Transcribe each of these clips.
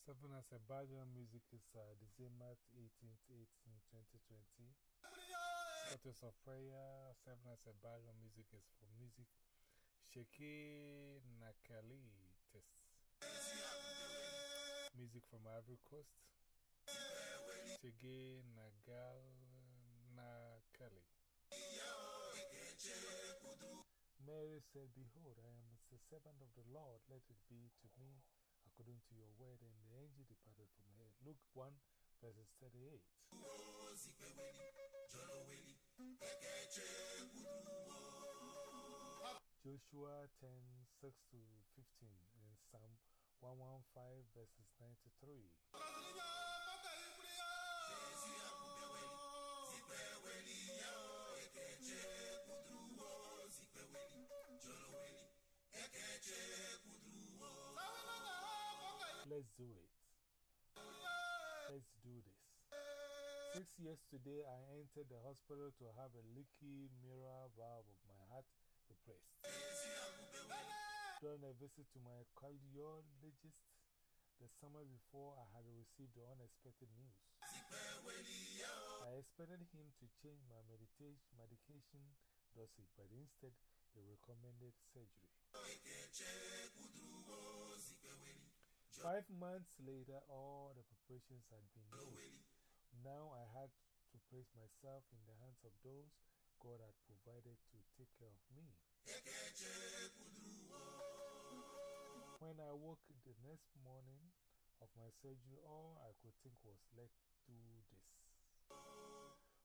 Seven as a background music is uh, December 18th, 18, 2020. Photos of prayer. Seven as a background music is for music. Sheke Nakali. Music from Ivory Coast. Shege Nagal Nakali. Mary said, Behold, I am the servant of the Lord. Let it be to me according to your word. And the angel departed from her. Luke 1, verses 38. Joshua 10, 6 to 15, and Psalm 115, verses 93. Let's do it. Let's do this. Six years today, I entered the hospital to have a leaky mirror valve of my heart replaced. During a visit to my cardiologist the summer before, I had received the unexpected news. I expected him to change my medication dosage, but instead, he recommended surgery. Five months later, all the preparations had been made. Now I had to place myself in the hands of those God had provided to take care of me. When I woke the next morning of my surgery, all I could think was, let's do this.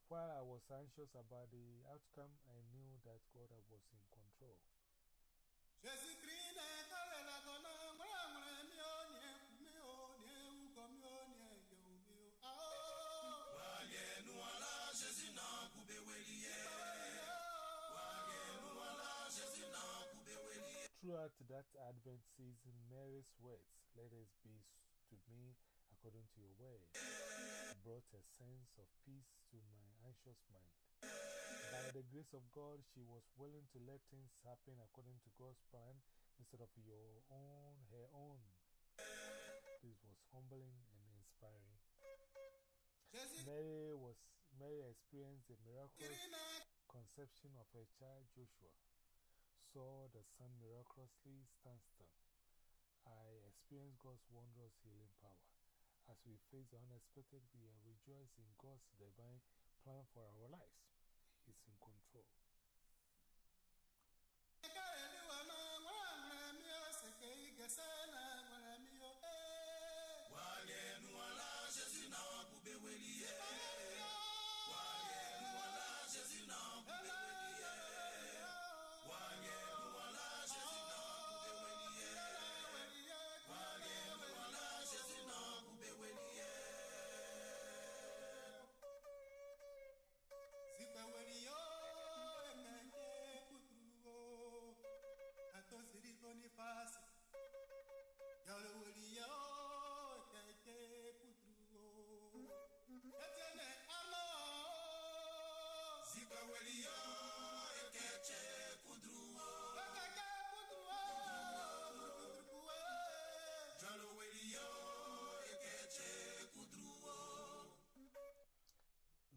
While I was anxious about the outcome, I knew that God was in control. Throughout that Advent season, Mary's words, let us be to me according to your word, brought a sense of peace to my anxious mind. By the grace of God, she was willing to let things happen according to God's plan instead of your own, her own. This was humbling and inspiring. Mary, was, Mary experienced the miraculous conception of her child Joshua, saw the sun miraculously stand still. I experienced God's wondrous healing power. As we face the unexpected, we are rejoicing in God's divine plan for our lives. He is in control.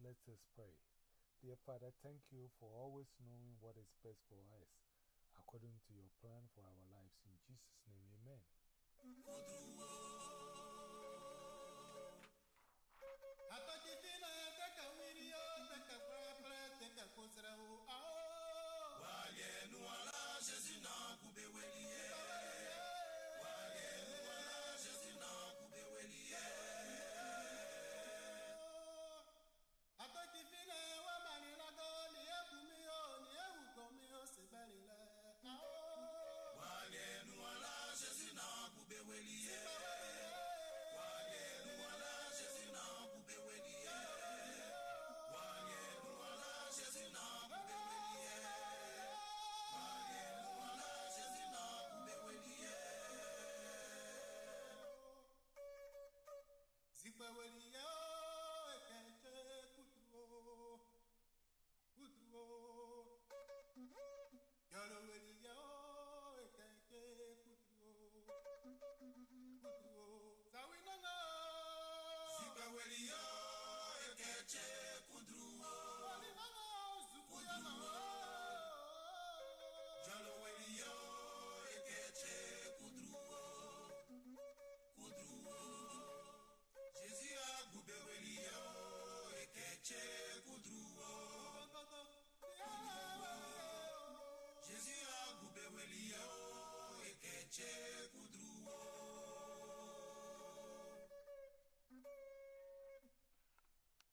Let us pray. Dear Father, thank you for always knowing what is best for us according to your plan for our lives. In Jesus' name, amen. Wakawelio ekeche kudruo. Kudruo